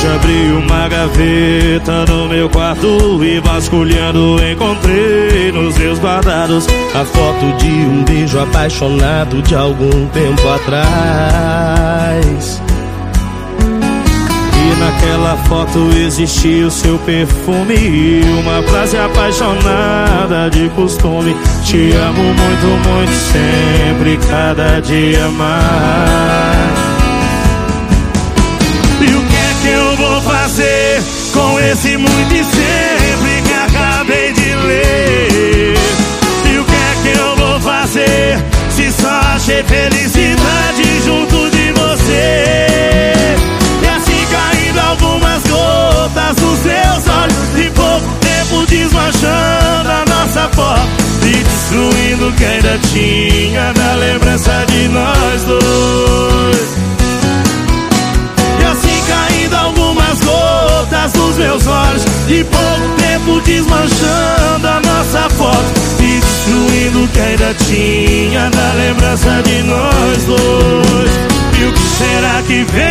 Hoje abri uma gaveta no meu quarto e vasculhando encontrei nos meus guardados a foto de um beijo apaixonado de algum tempo atrás. E naquela foto existia o seu perfume e uma frase apaixonada de costume. Te amo muito, muito sempre, cada dia mais. Com esse muito e sempre que acabei de ler? E o que é que eu vou fazer se só achei felicidade junto de você? E assim caindo algumas gotas dos seus olhos e pouco tempo desmanchando a nossa foto e destruindo o que ainda tinha da lembrança de nós dois. Dos meus olhos E pouco tempo desmanchando a nossa foto destruindo o que ainda tinha da lembrança de nós dois. E o que será que vem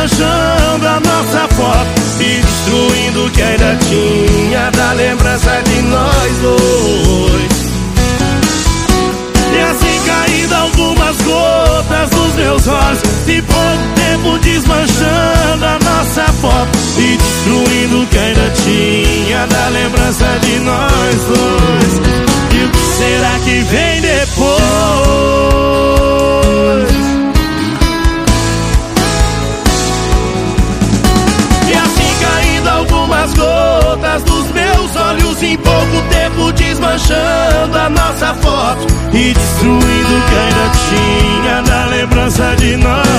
tempo desmanchando a nossa foto e destruindo o que ainda tinha da lembrança de nós dois. E assim caindo algumas gotas dos meus olhos E pouco tempo desmanchando Em pouco tempo desmanchando a nossa foto E destruindo o que ainda tinha da lembrança de nós.